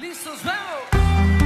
Listos, vamos!